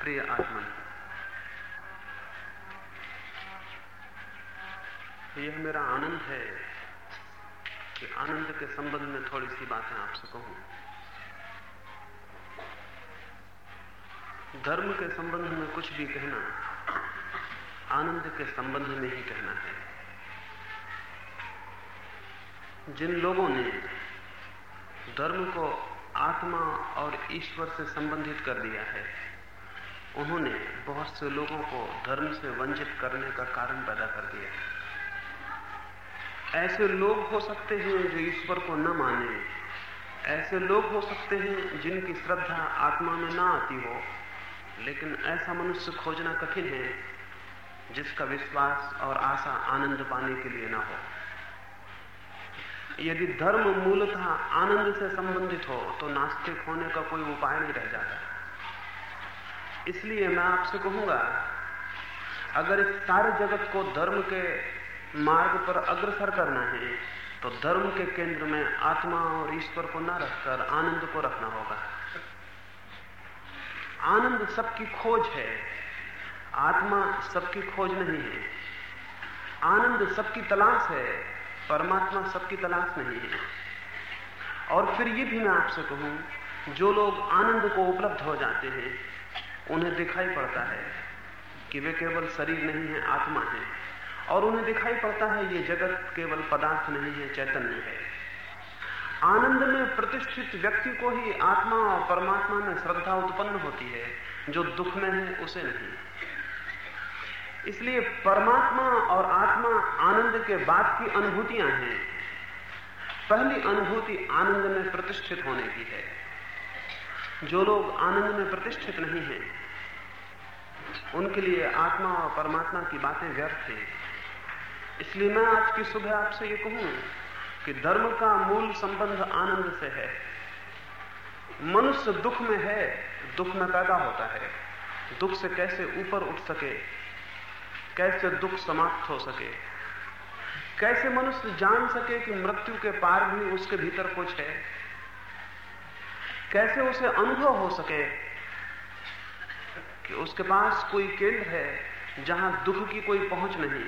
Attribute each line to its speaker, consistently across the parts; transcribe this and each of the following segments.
Speaker 1: प्रिय आत्मा। यह मेरा आनंद है कि आनंद के संबंध में थोड़ी सी बातें आपसे कहूँ। धर्म के संबंध में कुछ भी कहना, आनंद के संबंध में ही कहना है। जिन लोगों ने धर्म को आत्मा और ईश्वर से संबंधित कर दिया है उन्होंने बहुत से लोगों को धर्म से वंचित करने का कारण पैदा कर दिया। ऐसे लोग हो सकते हैं जो ईश्वर को न माने। ऐसे लोग हो सकते हैं जिनकी श्रद्धा आत्मा में ना आती हो। लेकिन ऐसा मनुष्य खोजना कठिन है, जिसका विश्वास और आशा आनंद पाने के लिए ना हो। यदि धर्म मूलतः आनंद से संबंधित हो तो नास्तिक होने का कोई उपाय नहीं रह जाता। इसलिए मैं आपसे कहूँगा, अगर इस सारे जगत को धर्म के मार्ग पर अग्रसर करना है तो धर्म के केंद्र में आत्मा और ईश्वर को न रखकर आनंद को रखना होगा। आनंद सबकी खोज है, आत्मा सबकी खोज नहीं है। आनंद सबकी तलाश है, परमात्मा सबकी तलाश नहीं है। और फिर ये भी मैं आपसे कहूँ, जो लोग आनंद को उपलब्ध हो जाते हैं उन्हें दिखाई पड़ता है कि वे केवल शरीर नहीं है, आत्मा है। और उन्हें दिखाई पड़ता है, ये जगत केवल पदार्थ नहीं है, चैतन्य है। आनंद में प्रतिष्ठित व्यक्ति को ही आत्मा और परमात्मा में श्रद्धा उत्पन्न होती है, जो दुख में है, उसे नहीं। इसलिए परमात्मा और आत्मा आनंद के बाद की अनुभूतियाँ हैं। पहली अनुभूति आनंद में प्रतिष्ठित होने की है। जो लोग आनंद में प्रतिष्ठित नहीं हैं, उनके लिए आत्मा और परमात्मा की बातें व्यर्थ हैं। इसलिए मैं आज की सुबह आपसे ये कहूँ कि धर्म का मूल संबंध आनंद से है। मनुष्य दुख में है, दुख में पैदा होता है। दुख से कैसे ऊपर उठ सके? कैसे दुख समाप्त हो सके? कैसे मनुष्य जान सके कि मृत्यु के पार भी उसके भीतर कुछ है? कैसे उसे अनुभव हो सके कि उसके पास कोई केंद्र है जहाँ दुख की कोई पहुँच नहीं?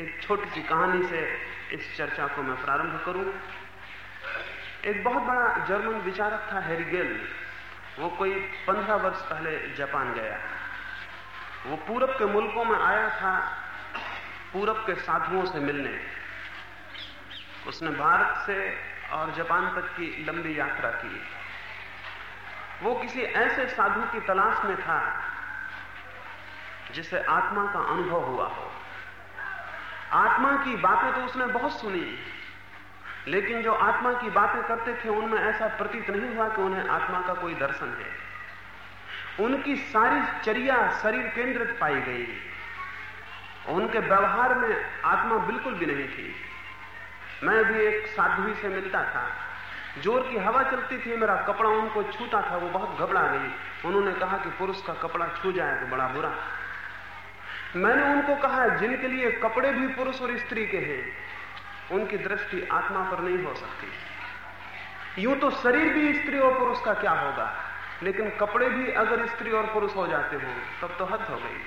Speaker 1: एक छोटी सी कहानी से इस चर्चा को मैं प्रारंभ करूँ। एक बहुत बड़ा जर्मन विचारक था हेरिगेल वो कोई पंद्रह वर्ष पहले जापान गया। वो पूरब के मुल्कों में आया था, पूरब के साधुओं से मिलने। उसने भारत से और जापान तक की लंबी यात्रा की। वो किसी ऐसे साधु की तलाश में था, जिसे आत्मा का अनुभव हुआ हो। आत्मा की बातें तो उसने बहुत सुनी, लेकिन जो आत्मा की बातें करते थे, उनमें ऐसा प्रतीत नहीं हुआ कि उन्हें आत्मा का कोई दर्शन है। उनकी सारी चर्या शरीर केंद्रित पाई गई। उनके व्यवहार में आत्मा बिल्कुल भी नहीं थी। मैं भी एक साध्वी से मिलता था। ज़ोर की हवा चलती थी, मेरा कपड़ा उनको छूता था, वो बहुत घबरा गई। उन्होंने कहा कि पुरुष का कपड़ा छू जाए तो बड़ा बुरा। मैंने उनको कहा, जिनके लिए कपड़े भी पुरुष और स्त्री के हैं, उनकी दृष्टि आत्मा पर नहीं हो सकती। यूँ तो शरीर भी स्त्री और पुरुष का क्या होगा? लेकिन कपड़े भी अगर स्त्री और पुरुष हो जाते हो, तब तो हद हो गई।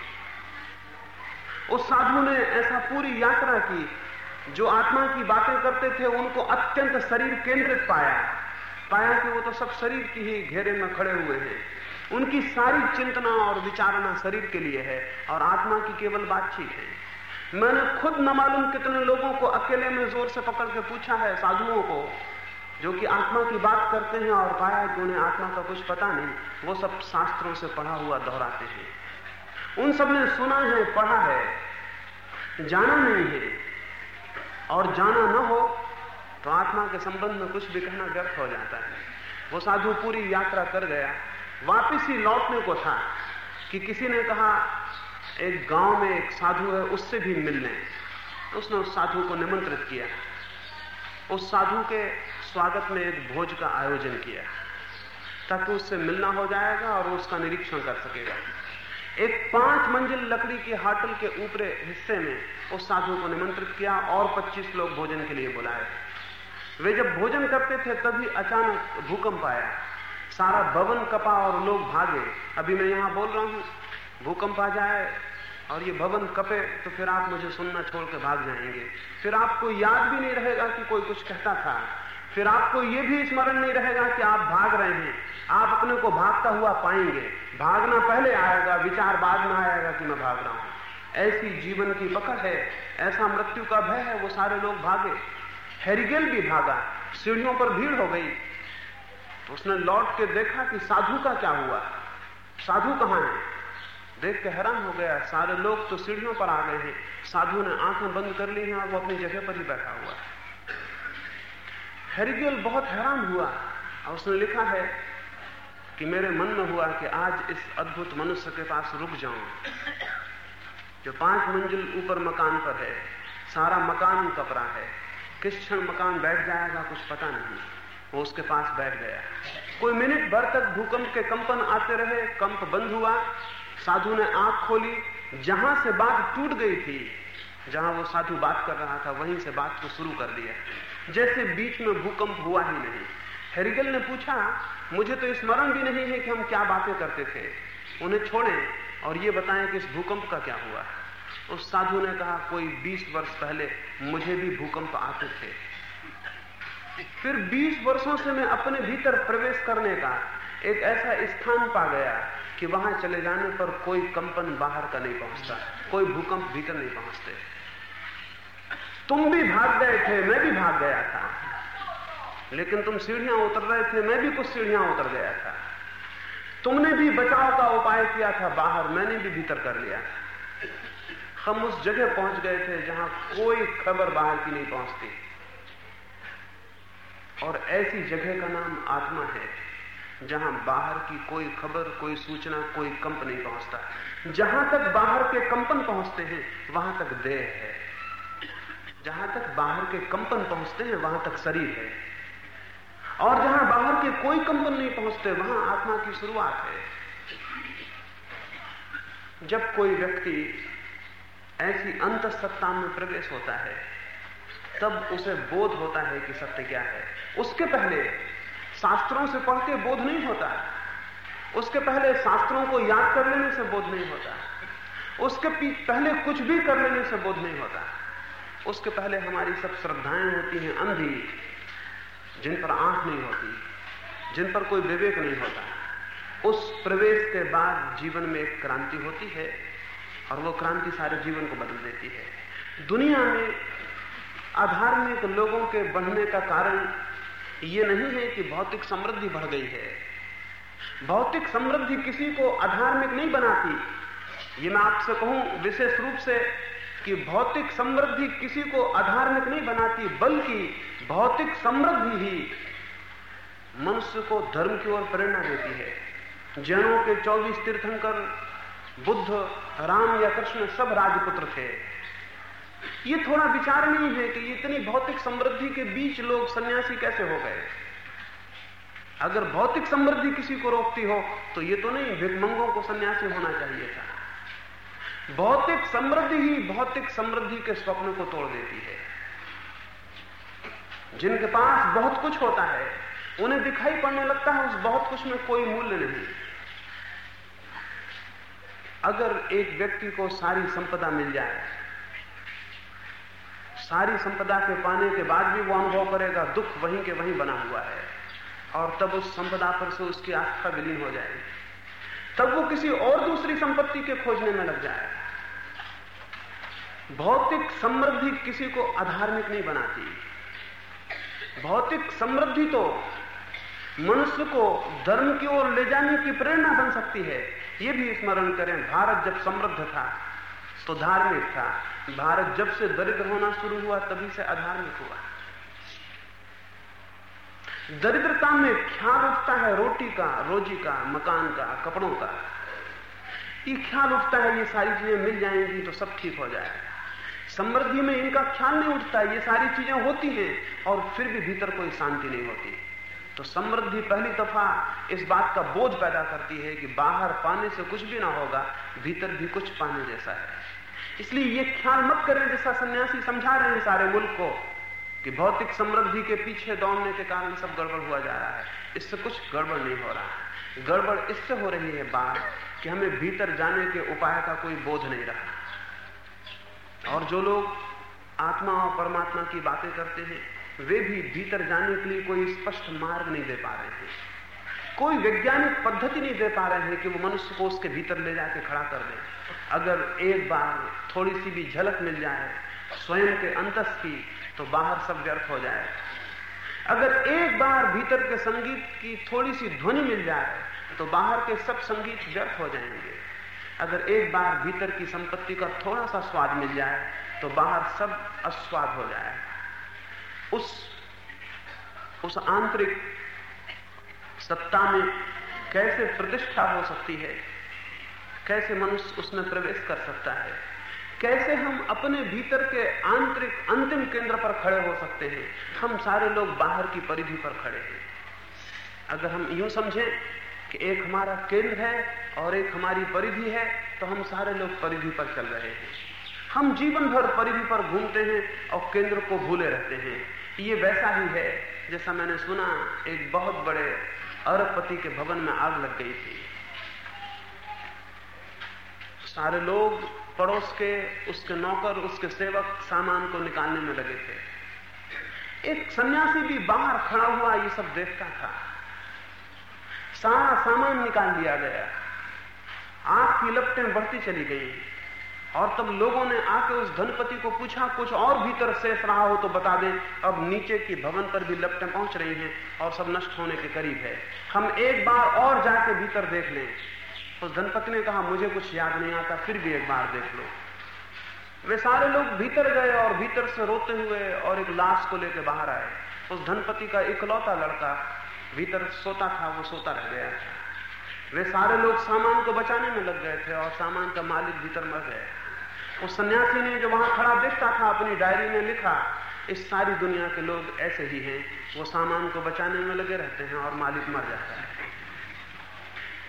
Speaker 1: उस साधु ने ऐसा पूरी यात्रा की जो आत्मा की बातें करते थे, उनको अत्यंत शरीर केंद्रित पाया। पाया कि वो तो सब शरीर की ही घेरे में खड़े हुए हैं। उनकी सारी चिंतना और विचारणा शरीर के लिए है और आत्मा की केवल बातचीत है। मैंने खुद न मालूम कितने लोगों को अकेले में ज़ोर से पकड़ के पूछा है, साधुओं को, जो कि आत्मा की बात करते हैं और पाया कि उन्हें आत्मा का कुछ पता नहीं, वो सब शास्त्रों से पढ़ा हुआ दोहराते हैं। उन सबने सुना है, पढ़ा है, जाना नहीं है। और जाना न हो तो आत्मा के संबंध में कुछ भी कहना व्यर्थ हो जाता है। वो साधु पूरी यात्रा कर गया। वापिस ही लौटने को था कि किसी ने कहा, एक गाँव में एक साधु है, उससे भी मिलने। उसने उस साधु को निमंत्रित किया। उस साधु के स्वागत में एक भोज का आयोजन किया, ताकि उससे मिलना हो जाएगा और उसका निरीक्षण कर सकेगा। एक पाँच मंजिल लकड़ी की हाटल के ऊपरे हिस्से में उस साधु को निमंत्रित किया और 25 लोग भोजन के लिए बुलाए। वे जब भोजन करते थे, तभी अचानक भूकंप आया। सारा भवन कपा और लोग भागे। अभी मैं यहाँ बोल रहा हूँ, भूकंप आ जाए और ये भवन कपे तो फिर आप मुझे सुनना छोड़ के भाग जाएँगे। फिर आपको याद भी नहीं रहेगा कि कोई कुछ कहता था। फिर आपको ये भी स्मरण नहीं रहेगा कि आप भाग रहे हैं। आप अपने को भागता हुआ पाएँगे। भागना पहले आएगा, विचार बाद में आएगा कि मैं भाग रहा हूँ। ऐसी जीवन की पकड़ है, ऐसा मृत्यु का भय है, वो सारे लोग भागे। हेरिगेल भी भागा, सीढ़ियों पर भीड़ हो गई। उसने लौट के देखा कि साधु का क्या हुआ। साधु कहाँ है? देख के हैरान हो गया, सारे लोग तो सीढ़ियों पर आ गए हैं। साधु ने आँखें बंद कर ली हैं और वो अपनी जगह पर ही बैठा हुआ। है हेरिगेल बहुत हैरान हुआ, और उसने लिखा है कि मेरे मन में हुआ कि आज इस अद्भुत मनुष्य के पास रुक जाऊँ। जो पाँच मंजिल ऊपर मकान पर है, सारा मकान कपड़ा है। किस क्षण मकान बैठ जाएगा कुछ पता नहीं। वो उसके पास बैठ गया। कोई मिनट भर तक भूकंप के कंपन आते रहे, कंप बंद हुआ। साधु ने आँख खोली। जहाँ से बात टूट गई थी, जहाँ वो साधु बात कर रहा था, वहीं से बात को शुरू कर दिया। जैसे बीच में भूकंप हुआ ही नहीं। हेरिगल ने पूछा मुझे तो स्मरण भी नहीं है कि हम क्या बातें करते थे। उन्हें छोड़ें और ये बताएँ कि इस भूकंप का क्या हुआ। उस साधु ने कहा, कोई 20 वर्ष पहले मुझे भी भूकंप आते थे। फिर 20 वर्षों से मैं अपने भीतर प्रवेश करने का एक ऐसा स्थान पा गया कि वहाँ चले जाने पर कोई कंपन बाहर का नहीं पहुँचता, कोई भूकंप भीतर नहीं पहुँचते। तुम भी भाग गए थे, मैं भी भाग गया था। लेकिन तुम सीढ़ियाँ उतर रहे थे, मैं भी कुछ सीढ़ियाँ उतर गया था। तुमने भी बचाव का उपाय किया था बाहर, मैंने भी भीतर कर लिया। हम उस जगह पहुँच गए थे जहाँ कोई खबर बाहर की नहीं पहुँचती। और ऐसी जगह का नाम आत्मा है, जहाँ बाहर की कोई खबर, कोई सूचना, कोई कंप नहीं पहुँचता। जहाँ तक बाहर के कंपन पहुँचते हैं, वहाँ तक देह है। जहाँ तक बाहर के कंपन पहुँचते हैं, वहाँ तक शरीर है। और जहाँ बाहर के कोई कंपन नहीं पहुँचते, वहाँ आत्मा की शुरुआत है। जब कोई व्यक्ति ऐसी अंत सत्ता में प्रवेश होता है, तब उसे बोध होता है कि सत्य क्या है। उसके पहले शास्त्रों से पढ़ के बोध नहीं होता। उसके पहले शास्त्रों को याद कर लेने से बोध नहीं होता। उसके पहले कुछ भी कर लेने से बोध नहीं होता। उसके पहले हमारी सब श्रद्धाएँ होती हैं, अंधी। जिन पर आँख नहीं होती, जिन पर कोई विवेक नहीं होता, उस प्रवेश के बाद जीवन में एक क्रांति होती है और वो क्रांति सारे जीवन को बदल देती है। दुनिया में अधार्मिक लोगों के बढ़ने का कारण ये नहीं है कि भौतिक समृद्धि बढ़ गई है। भौतिक समृद्धि किसी को अधार्मिक नहीं बनाती। ये मैं आपसे कहूँ, विशेष रूप से कि भौतिक समृद्धि किसी को अधार्मिक नहीं बनाती, बल्कि भौतिक समृद्धि ही मनुष्य को धर्म की ओर प्रेरणा देती है। जैनों के 24 तीर्थंकर, बुद्ध, राम या कृष्ण सब राजपुत्र थे। ये थोड़ा विचार नहीं है कि इतनी भौतिक समृद्धि के बीच लोग सन्यासी कैसे हो गए। अगर भौतिक समृद्धि किसी को रोकती हो तो ये तो नहीं भिकमंगों को सन्यासी होना चाहिए था। भौतिक समृद्धि ही भौतिक समृद्धि के स्वप्न को तोड़ देती है। जिनके पास बहुत कुछ होता है, उन्हें दिखाई पड़ने लगता है उस बहुत कुछ में कोई मूल्य नहीं। अगर एक व्यक्ति को सारी संपदा मिल जाए, सारी संपदा के पाने के बाद भी वो अनुभव करेगा, दुख वहीं के वहीं बना हुआ है, और तब उस संपदा पर से उसकी आस्था विलीन हो जाएगी। तब वो किसी और दूसरी संपत्ति के खोजने में लग जाएगा। भौतिक समृद्धि किसी को अधार्मिक नहीं बनाती। भौतिक समृद्धि तो मनुष्य को धर्म की ओर ले जाने की प्रेरणा बन सकती है। यह भी स्मरण करें, भारत जब समृद्ध था तो धार्मिक था। भारत जब से दरिद्र होना शुरू हुआ, तभी से अधार्मिक हुआ। दरिद्रता में ख्याल उठता है रोटी का, रोजी का, मकान का, कपड़ों का। ये ख्याल उठता है, ये सारी चीज़ें मिल जाएँगी तो सब ठीक हो जाएगा। समृद्धि में इनका ख्याल नहीं उठता, ये सारी चीज़ें होती हैं और फिर भी भीतर कोई शांति नहीं होती। तो समृद्धि पहली दफ़ा इस बात का बोझ पैदा करती है कि बाहर पाने से कुछ भी ना होगा, भीतर भी कुछ पाने जैसा है। इसलिए ये ख्याल मत करें जैसा सन्यासी समझा रहे हैं सारे मुल्क को, कि भौतिक समृद्धि के पीछे दौड़ने के कारण सब गड़बड़ हुआ जा रहा है। इससे कुछ गड़बड़ नहीं हो रहा है। गड़बड़ इससे हो रही है बात कि हमें भीतर जाने के उपाय का कोई बोध नहीं रहा। और जो लोग आत्मा और परमात्मा की बातें करते हैं, वे भी भीतर जाने के लिए कोई स्पष्ट मार्ग नहीं दे पा रहे हैं। कोई वैज्ञानिक पद्धति नहीं दे पा रहे हैं कि वो मनुष्य को उसके भीतर ले जाके खड़ा कर दे। अगर एक बार थोड़ी सी भी झलक मिल जाए, स्वयं के अंतस की तो बाहर सब व्यर्थ हो जाए। अगर एक बार भीतर के संगीत की थोड़ी सी ध्वनि मिल जाए तो बाहर के सब संगीत व्यर्थ हो जाएँगे। अगर एक बार भीतर की संपत्ति का थोड़ा सा स्वाद मिल जाए तो बाहर सब अस्वाद हो जाए। उस उस आंतरिक सत्ता में कैसे प्रतिष्ठा हो सकती है? कैसे मनुष्य उसमें प्रवेश कर सकता है? कैसे हम अपने भीतर के आंतरिक, अंतिम केंद्र पर खड़े हो सकते हैं? हम सारे लोग बाहर की परिधि पर खड़े हैं। अगर हम यूँ समझें कि एक हमारा केंद्र है और एक हमारी परिधि है तो हम सारे लोग परिधि पर चल रहे हैं। हम जीवन भर परिधि पर घूमते हैं और केंद्र को भूले रहते हैं। ये वैसा ही है, जैसा मैंने सुना, एक बहुत बड़े अरबपति के भवन में आग लग गई थी। सारे लोग, पड़ोस के, उसके नौकर, उसके सेवक सामान को निकालने में लगे थे। एक सन्यासी भी बाहर खड़ा हुआ ये सब देखता था। सारा सामान निकाल दिया गया। आग की लपटें बढ़ती चली गई। और तब लोगों ने आके उस धनपति को पूछा, कुछ और भीतर शेष रहा हो तो बता दें। अब नीचे की भवन पर भी लपटें पहुँच रही हैं और सब नष्ट होने के करीब है। हम एक बार और जाके भीतर देख लें। उस धनपति ने कहा, मुझे कुछ याद नहीं आता, फिर भी एक बार देख लो। वे सारे लोग भीतर गए और भीतर से रोते हुए और एक लाश को लेकर बाहर आए। उस धनपति का इकलौता लड़का भीतर सोता था, वो सोता रह गया। वे सारे लोग सामान को बचाने में लग गए थे और सामान का मालिक भीतर मर गया। उस सन्यासी ने जो वहाँ खड़ा देखता था, अपनी डायरी में लिखा, इस सारी दुनिया के लोग ऐसे ही हैं, वो सामान को बचाने में लगे रहते हैं और मालिक मर जाता है।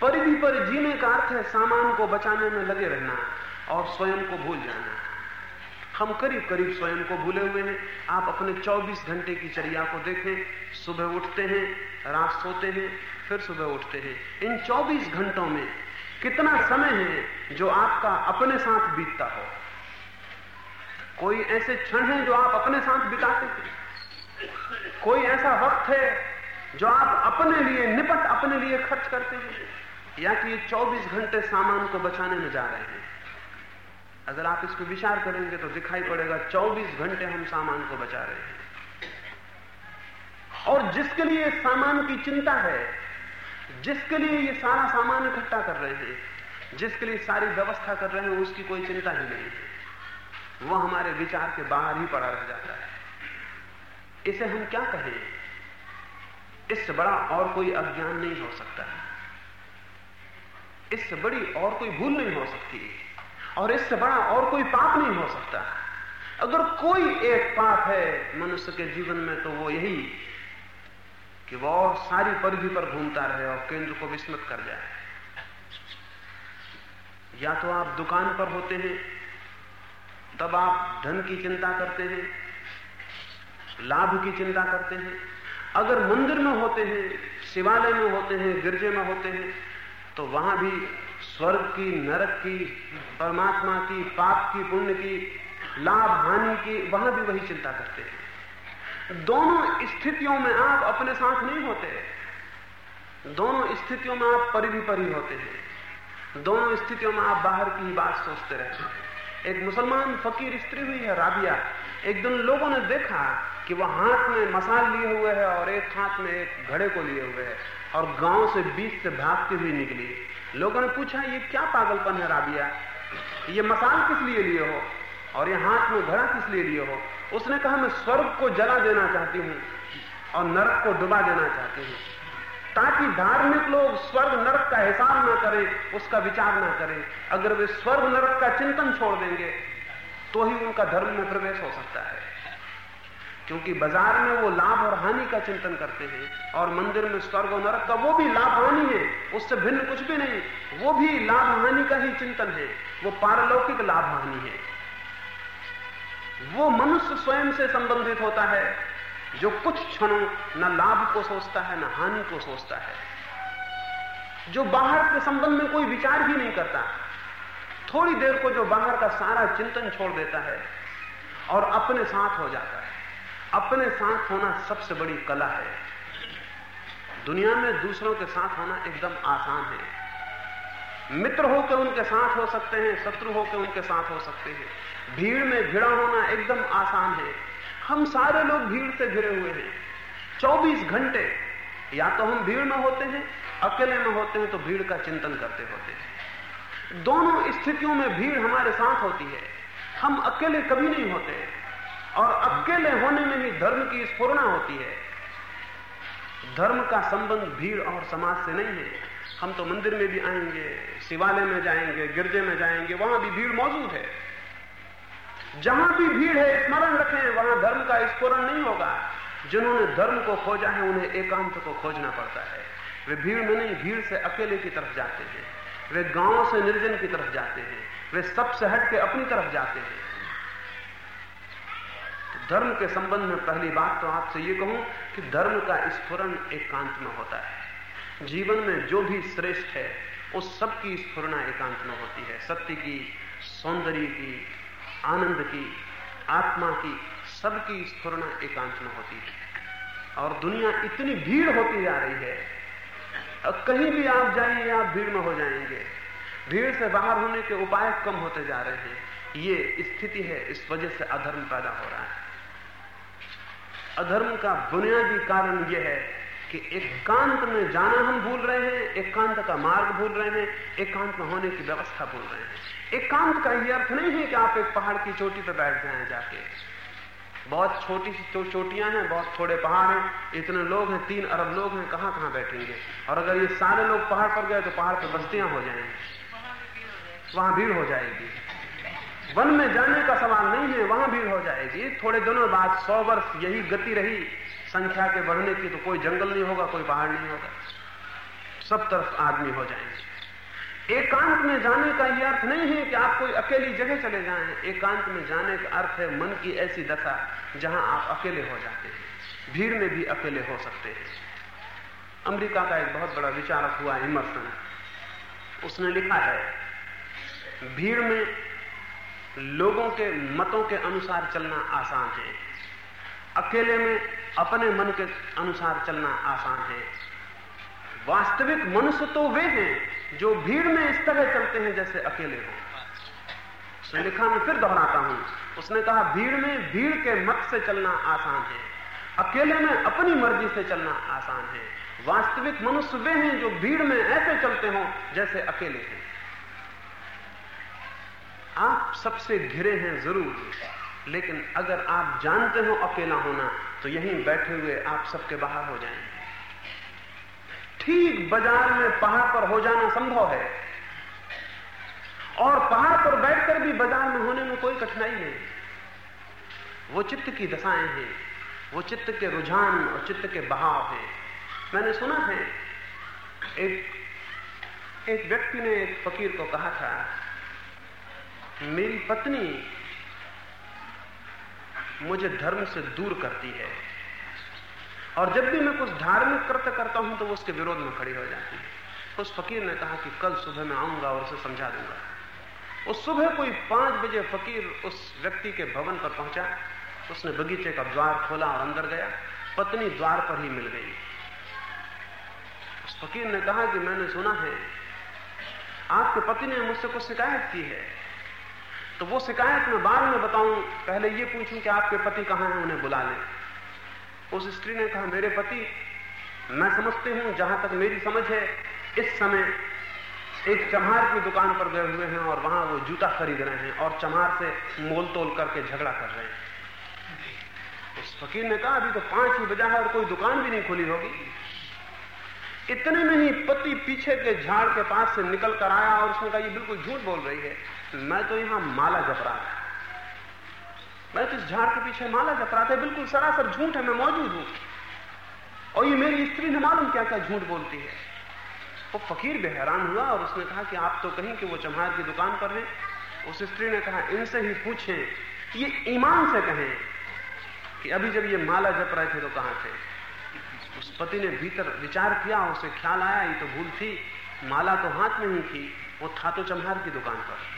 Speaker 1: परिधि पर जीने का अर्थ है सामान को बचाने में लगे रहना और स्वयं को भूल जाना। हम करीब करीब स्वयं को भूले हुए हैं। आप अपने 24 घंटे की चर्या को देखें, सुबह उठते हैं, रात सोते हैं, फिर सुबह उठते हैं। इन 24 घंटों में कितना समय है जो आपका अपने साथ बीतता हो? कोई ऐसे क्षण है जो आप अपने साथ बिताते हैं? कोई ऐसा वक्त है जो आप अपने लिए, निपट अपने लिए खर्च करते हैं? या कि ये 24 घंटे सामान को बचाने में जा रहे हैं? अगर आप इस पर विचार करेंगे तो दिखाई पड़ेगा 24 घंटे हम सामान को बचा रहे हैं। और जिसके लिए सामान की चिंता है, जिसके लिए ये सारा सामान इकट्ठा कर रहे हैं, जिसके लिए सारी व्यवस्था कर रहे हैं, उसकी कोई चिंता ही नहीं है। वह हमारे विचार के बाहर ही पड़ा रह जाता है। इसे हम क्या कहें? इससे बड़ा और कोई अज्ञान नहीं हो सकता। इससे बड़ी और कोई भूल नहीं हो सकती। और इससे बड़ा और कोई पाप नहीं हो सकता। अगर कोई एक पाप है मनुष्य के जीवन में तो वो यही कि वो और सारी परिधि पर घूमता रहे और केंद्र को विस्मृत कर जाए। या तो आप दुकान पर होते हैं, तब आप धन की चिंता करते हैं, लाभ की चिंता करते हैं। अगर मंदिर में होते हैं, शिवालय में होते हैं, गिरजे में होते हैं तो वहाँ भी स्वर्ग की, नरक की, परमात्मा की, पाप की, पुण्य की, लाभ, हानि की, वहाँ भी वही चिंता करते हैं। दोनों स्थितियों में आप अपने साथ नहीं होते। दोनों स्थितियों में आप परिधि भी ही होते हैं। दोनों स्थितियों में आप बाहर की ही बात सोचते रहते हैं। एक मुसलमान फकीर स्त्री हुई है, राबिया। एक दिन लोगों ने देखा कि वह हाथ में मसाल लिए हुए है और एक हाथ में एक घड़े को लिए हुए है और गाँव से बीच से भागती हुई निकली। लोगों ने पूछा, ये क्या पागलपन है राबिया? ये मसाल किस लिए लिए हो? और ये हाथ में घड़ा किस लिए लिए हो? उसने कहा, मैं स्वर्ग को जला देना चाहती हूँ और नरक को डुबा देना चाहती हूँ। ताकि धार्मिक लोग स्वर्ग नरक का हिसाब ना करें, उसका विचार ना करें। अगर वे स्वर्ग नरक का चिंतन छोड़ देंगे तो ही उनका धर्म में प्रवेश हो सकता है। क्योंकि बाज़ार में वो लाभ और हानि का चिंतन करते हैं और मंदिर में स्वर्ग और नरक का वो भी लाभ हानि है, उससे भिन्न कुछ भी नहीं, वो भी लाभ हानि का ही चिंतन है, वो पारलौकिक लाभ हानि है। वो मनुष्य स्वयं से संबंधित होता है, जो कुछ क्षणों न लाभ को सोचता है, न हानि को सोचता है। जो बाहर के संबंध में कोई विचार भी नहीं करता, थोड़ी देर को जो बाहर का सारा चिंतन छोड़ देता है और अपने साथ हो जाता है। अपने साथ होना सबसे बड़ी कला है। दुनिया में दूसरों के साथ होना एकदम आसान है। मित्र होकर उनके साथ हो सकते हैं, शत्रु होकर उनके साथ हो सकते हैं। भीड़ में भिड़ा होना एकदम आसान है। हम सारे लोग भीड़ से घिरे हुए हैं। 24 घंटे, या तो हम भीड़ में होते हैं, अकेले में होते हैं तो भीड़ का चिंतन करते होते हैं। दोनों स्थितियों में भीड़ हमारे साथ होती है। हम अकेले कभी नहीं होते। और अकेले होने में ही धर्म की स्फूर्णा होती है। धर्म का संबंध भीड़ और समाज से नहीं है। हम तो मंदिर में भी आएँगे, शिवालय में जाएँगे, गिरजे में जाएँगे, वहाँ भी भीड़ मौजूद है। जहाँ भी भीड़ है, स्मरण रखें, वहाँ धर्म का स्फुरन नहीं होगा। जिन्होंने धर्म को खोजा है, उन्हें एकांत को खोजना पड़ता है। वे भीड़ में नहीं, भीड़ से अकेले की तरफ़ जाते हैं। वे गाँव से निर्जन की तरफ़ जाते हैं। वे सबसे हट के अपनी तरफ़ जाते हैं। धर्म के संबंध में पहली बात तो आपसे ये कहूँ कि धर्म का स्फुरन एकांत में होता है। जीवन में जो भी श्रेष्ठ है, उस सब की स्फुरना एकांत में होती है। सत्य की, सौंदर्य की, आनंद की, आत्मा की, सबकी स्फुरना एकांत में होती है। और दुनिया इतनी भीड़ होती जा रही है कहीं भी आप जाइए, आप भीड़ में हो जाएँगे। भीड़ से बाहर होने के उपाय कम होते जा रहे हैं। ये स्थिति है, इस वजह से अधर्म पैदा हो रहा है। अधर्म का बुनियादी कारण यह है कि एकांत में जाना हम भूल रहे हैं एकांत का मार्ग भूल रहे हैं एकांत में होने की व्यवस्था भूल रहे हैं। एकांत का यह अर्थ नहीं है कि आप एक पहाड़ की चोटी पर बैठ जाए जाके। बहुत छोटी सी चो, चोटियाँ हैं बहुत थोड़े पहाड़ हैं इतने लोग हैं तीन अरब लोग हैं कहाँ कहाँ बैठेंगे? और अगर ये सारे लोग पहाड़ पर गए तो पहाड़ पर बस्तियाँ हो जाएँगी। वहाँ भीड़ हो जाएगी। वन में जाने का सवाल नहीं है, वहाँ भीड़ हो जाएगी। थोड़े दिनों बाद सौ वर्ष यही गति रही, संख्या के बढ़ने की तो कोई जंगल नहीं होगा, कोई पहाड़ नहीं होगा। सब तरफ़ आदमी हो जाएँगे। एकांत में जाने का यह अर्थ नहीं है कि आप कोई अकेली जगह चले जाएँ। एकांत में जाने का अर्थ है मन की ऐसी दशा, जहाँ आप अकेले हो जाते हैं। भीड़ में भी अकेले हो सकते हैं। अमेरिका का एक बहुत बड़ा विचारक हुआ इमर्सन उसने लिखा है, भीड़ में लोगों के मतों के अनुसार चलना आसान है। अकेले में अपने मन के अनुसार चलना आसान है। वास्तविक मनुष्य तो वे हैं जो भीड़ में इस तरह चलते हैं जैसे अकेले हो। लिखा मैं फिर दोहराता हूँ। उसने कहा, भीड़ में भीड़ के मत से चलना आसान है। अकेले में अपनी मर्ज़ी से चलना आसान है। वास्तविक मनुष्य वे हैं जो भीड़ में ऐसे चलते हो जैसे अकेले हैं। आप सबसे घिरे हैं ज़रूर। लेकिन अगर आप जानते हो अकेला होना तो यहीं बैठे हुए आप सबके बाहर हो जाएँगे। ठीक बाज़ार में पहाड़ पर हो जाना संभव है। और पहाड़ पर बैठकर भी बाज़ार में होने में कोई कठिनाई नहीं। वो चित्त की दशाएँ हैं, वो चित्त के रुझान और चित्त के बहाव हैं। मैंने सुना है, एक एक व्यक्ति ने एक फकीर को कहा था मेरी पत्नी मुझे धर्म से दूर करती है। और जब भी मैं कुछ धार्मिक कृत्य करता हूँ तो वो उसके विरोध में खड़ी हो जाती है। उस फकीर ने कहा कि कल सुबह मैं आऊँगा और उसे समझा दूँगा। उस सुबह कोई पाँच बजे फकीर उस व्यक्ति के भवन पर पहुँचा। उसने बगीचे का द्वार खोला और अंदर गया। पत्नी द्वार पर ही मिल गई। उस फकीर ने कहा कि मैंने सुना है, आपके पति ने मुझसे कुछ शिकायत की है। तो वो शिकायत मैं बाद में बताऊँ। पहले ये पूछूँ कि आपके पति कहाँ हैं, उन्हें बुला लें। उस स्त्री ने कहा, मेरे पति, मैं समझती हूँ, जहाँ तक मेरी समझ है, इस समय एक चमार की दुकान पर गए हुए हैं और वहाँ वो जूता खरीद रहे हैं और चमार से मोल तोल करके झगड़ा कर रहे हैं। उस फकीर ने कहा, अभी तो पाँच ही बजा है और कोई दुकान भी नहीं खुली होगी। इतने में ही पति पीछे के झाड़ के पास से निकल कर आया और उसने कहा, ये बिल्कुल झूठ बोल रही है। मैं तो यहाँ माला जप रहा था। मैं तो इस झाड़ के पीछे माला जप रहा था। बिल्कुल सरासर झूठ है, मैं मौजूद हूँ। और ये मेरी स्त्री ने मालूम क्या क्या झूठ बोलती है? वो फकीर भी हैरान हुआ और उसने कहा कि आप तो कहीं कि वो चम्हार की दुकान पर हैं। उस स्त्री ने कहा, इनसे ही पूछें ये ईमान से कहें कि अभी जब ये माला जप रहे थे तो कहाँ थे? उस पति ने भीतर विचार किया उसे ख्याल आया, ये तो भूल थी। माला तो हाथ में ही थी, वो था तो चम्हार की दुकान पर।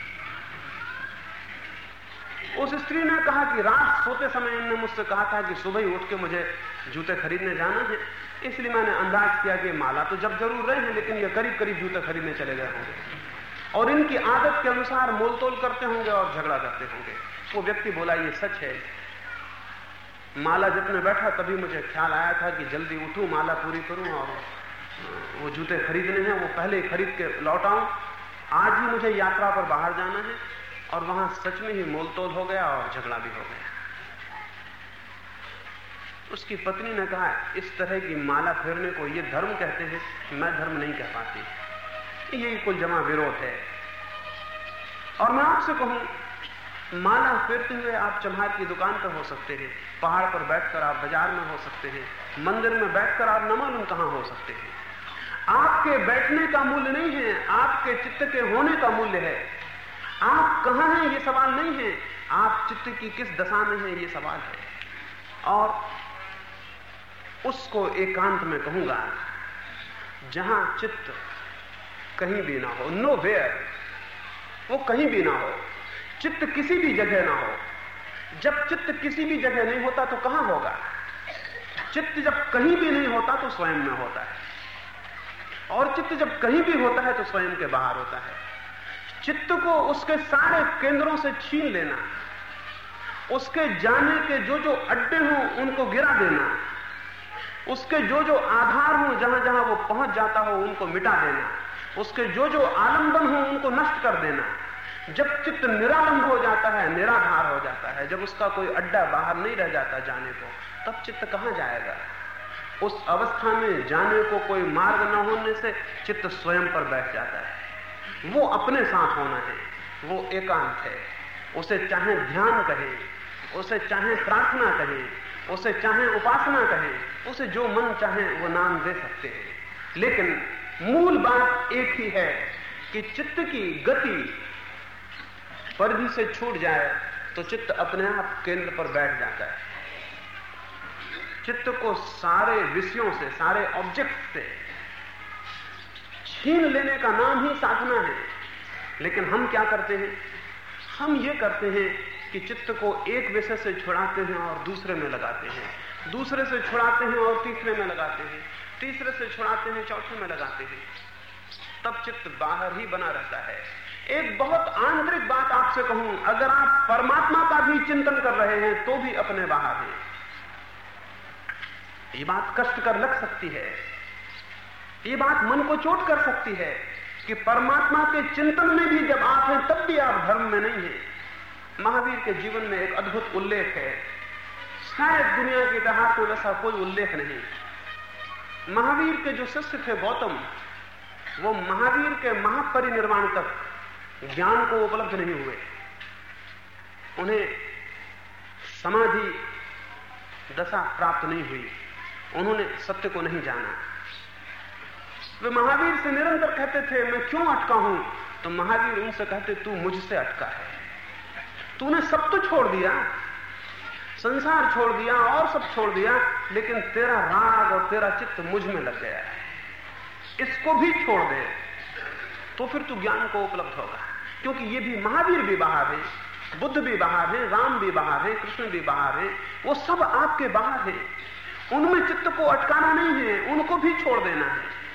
Speaker 1: उस स्त्री ने कहा कि रात सोते समय इन्होंने मुझसे कहा था कि सुबह ही उठ के मुझे जूते खरीदने जाना है। इसलिए मैंने अंदाज किया कि माला तो जब ज़रूर रहे हैं, लेकिन ये करीब करीब जूते खरीदने चले गए होंगे। और इनकी आदत के अनुसार मोलतोल करते होंगे और झगड़ा करते होंगे। वो व्यक्ति बोला, ये सच है। माला मैं बैठा तभी मुझे ख्याल आया था कि जल्दी उठूं, माला पूरी करूँ और वो जूते खरीदने हैं, वो पहले खरीद के लौट आऊँ। आज ही मुझे यात्रा पर बाहर जाना है। और वहाँ सच में ही मोलतोल हो गया और झगड़ा भी हो गया। उसकी पत्नी ने कहा, इस तरह की माला फेरने को ये धर्म कहते हैं मैं धर्म नहीं कह पाती। यही कुल जमा विरोध है। और मैं आपसे कहूँ, माला फेरते हुए आप चम्हार की दुकान पर हो सकते हैं, पहाड़ पर बैठकर आप बाज़ार में हो सकते हैं, मंदिर में बैठकर आप न मालूम कहाँ हो सकते हैं। आपके बैठने का मूल्य नहीं है, आपके चित्त के होने का मूल्य है। आप कहाँ हैं? ये सवाल नहीं है। आप चित्त की किस दशा में हैं? ये सवाल है। और उसको एकांत में कहूँगा, जहाँ चित्त कहीं भी ना हो नो वेयर वो कहीं भी ना हो चित्त किसी भी जगह ना हो। जब चित्त किसी भी जगह नहीं होता तो कहाँ होगा? चित्त जब कहीं भी नहीं होता तो स्वयं में होता है। और चित्त जब कहीं भी होता है तो स्वयं के बाहर होता है। चित्त को उसके सारे केंद्रों से छीन लेना। उसके जाने के जो जो अड्डे हों, उनको गिरा देना। उसके जो जो आधार हों, जहाँ जहाँ वो पहुँच जाता हो, उनको मिटा देना। उसके जो जो आलंबन हो, उनको नष्ट कर देना। जब चित्त निरालंब हो जाता है, निराधार हो जाता है, जब उसका कोई अड्डा बाहर नहीं रह जाता जाने को, तब चित्त कहाँ जाएगा? उस अवस्था में जाने को कोई मार्ग न होने से चित्त स्वयं पर बैठ जाता है। वो अपने साथ होना है। वो एकांत है। उसे चाहे ध्यान कहे, उसे चाहे प्रार्थना कहे, उसे चाहे उपासना कहे, उसे जो मन चाहे वो नाम दे सकते हैं। लेकिन मूल बात एक ही है कि चित्त की गति परिधि से छूट जाए तो चित्त अपने आप केंद्र पर बैठ जाता है। चित्त को सारे विषयों से, सारे ऑब्जेक्ट से छीन लेने का नाम ही साधना है। लेकिन हम क्या करते हैं? हम ये करते हैं कि चित्त को एक विषय से छुड़ाते हैं और दूसरे में लगाते हैं। दूसरे से छुड़ाते हैं और तीसरे में लगाते हैं। तीसरे से छुड़ाते हैं, चौथे में लगाते हैं। तब चित्त बाहर ही बना रहता है। एक बहुत आंतरिक बात आपसे कहूँ, अगर आप परमात्मा का भी चिंतन कर रहे हैं तो भी अपने बाहर हैं। ये बात कष्ट कर लग सकती है। ये बात मन को चोट कर सकती है कि परमात्मा के चिंतन में भी जब आप हैं, तब भी आप धर्म में नहीं हैं। महावीर के जीवन में एक अद्भुत उल्लेख है। शायद दुनिया के इतिहास में वैसा कोई उल्लेख नहीं। महावीर के जो शिष्य थे गौतम, वो महावीर के महापरिनिर्वाण तक ज्ञान को उपलब्ध नहीं हुए। उन्हें समाधि दशा प्राप्त नहीं हुई। उन्होंने सत्य को नहीं जाना। वे महावीर से निरंतर कहते थे, मैं क्यों अटका हूँ? तो महावीर उनसे कहते, तू मुझसे अटका है। तूने सब तो छोड़ दिया, संसार छोड़ दिया और सब छोड़ दिया, लेकिन तेरा राग और तेरा चित्त मुझमें लग गया है। इसको भी छोड़ दे तो फिर तू ज्ञान को उपलब्ध होगा। क्योंकि ये भी महावीर भी बाहर है, बुद्ध भी बाहर है, राम भी बाहर है, कृष्ण भी बाहर है, वो सब आपके बाहर है। उनमें चित्त को अटकाना नहीं है, उनको भी छोड़ देना है।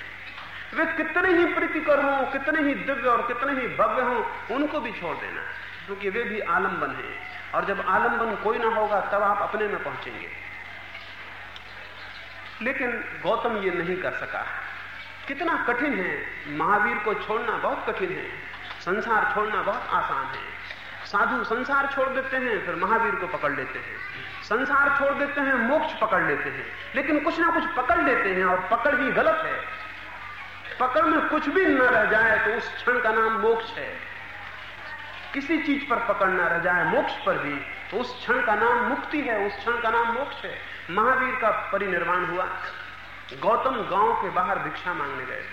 Speaker 1: वे कितने ही प्रीतिकर हों, कितने ही दिव्य और कितने ही भव्य हों, उनको भी छोड़ देना, क्योंकि वे भी आलंबन है। और जब आलंबन कोई ना होगा, तब आप अपने में पहुँचेंगे। लेकिन गौतम ये नहीं कर सका। कितना कठिन है। महावीर को छोड़ना बहुत कठिन है। संसार छोड़ना बहुत आसान है। साधु संसार छोड़ देते हैं, फिर महावीर को पकड़ लेते हैं। संसार छोड़ देते हैं, मोक्ष पकड़ लेते हैं। लेकिन कुछ ना कुछ पकड़ लेते हैं, और पकड़ ही गलत है। पकड़ में कुछ भी न रह जाए तो उस क्षण का नाम मोक्ष है। किसी चीज़ पर पकड़ न रह जाए मोक्ष पर भी तो उस क्षण का नाम मुक्ति है, उस क्षण का नाम मोक्ष है। महावीर का परिनिर्वाण हुआ। गौतम गाँव के बाहर भिक्षा मांगने गए।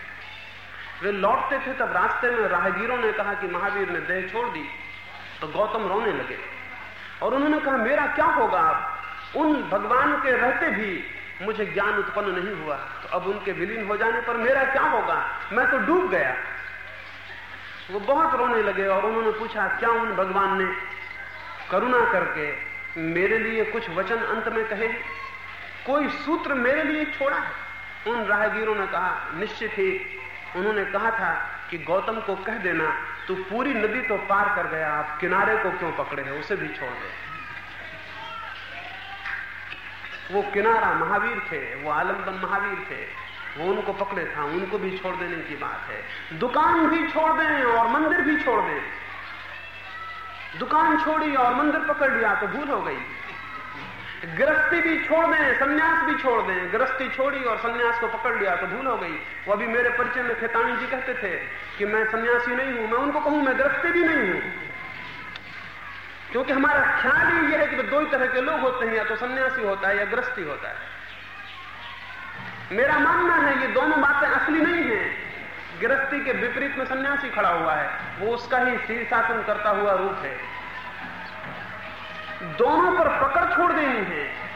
Speaker 1: वे लौटते थे तब रास्ते में राहगीरों ने कहा कि महावीर ने देह छोड़ दी तो गौतम रोने लगे। और उन्होंने कहा, मेरा क्या होगा? अब उन भगवान के रहते भी मुझे ज्ञान उत्पन्न नहीं हुआ। अब उनके विलीन हो जाने पर मेरा क्या होगा? मैं तो डूब गया। वो बहुत रोने लगे और उन्होंने पूछा, क्या उन भगवान ने करुणा करके मेरे लिए कुछ वचन अंत में कहे कोई सूत्र मेरे लिए छोड़ा है? उन राहगीरों ने कहा, निश्चित ही उन्होंने कहा था कि गौतम को कह देना, तू पूरी नदी तो पार कर गया, आप किनारे को क्यों पकड़े हैं? उसे भी छोड़ दे। वो किनारा महावीर थे, वो आलमदम महावीर थे। वो उनको पकड़े था, उनको भी छोड़ देने की बात है। दुकान भी छोड़ दें और मंदिर भी छोड़ दें। दुकान छोड़ी और मंदिर पकड़ लिया तो भूल हो गई। गृहस्थी भी छोड़ दें, सन्यास भी छोड़ दें। गृहस्थी छोड़ी और सन्यास को पकड़ लिया तो भूल हो गई। वो अभी मेरे परिचय में खेतानी जी कहते थे कि मैं सन्यासी नहीं हूँ, मैं उनको कहूँ मैं गृहस्थी भी नहीं हूँ। क्योंकि हमारा ख्याल ही यह है कि दो ही तरह के लोग होते हैं, या तो सन्यासी होता है या गृहस्थी होता है। मेरा मानना है ये दोनों बातें असली नहीं है। गृहस्थी के विपरीत में सन्यासी खड़ा हुआ है, वो उसका ही शीर्षासन करता हुआ रूप है। दोनों पर पकड़ छोड़ देनी है।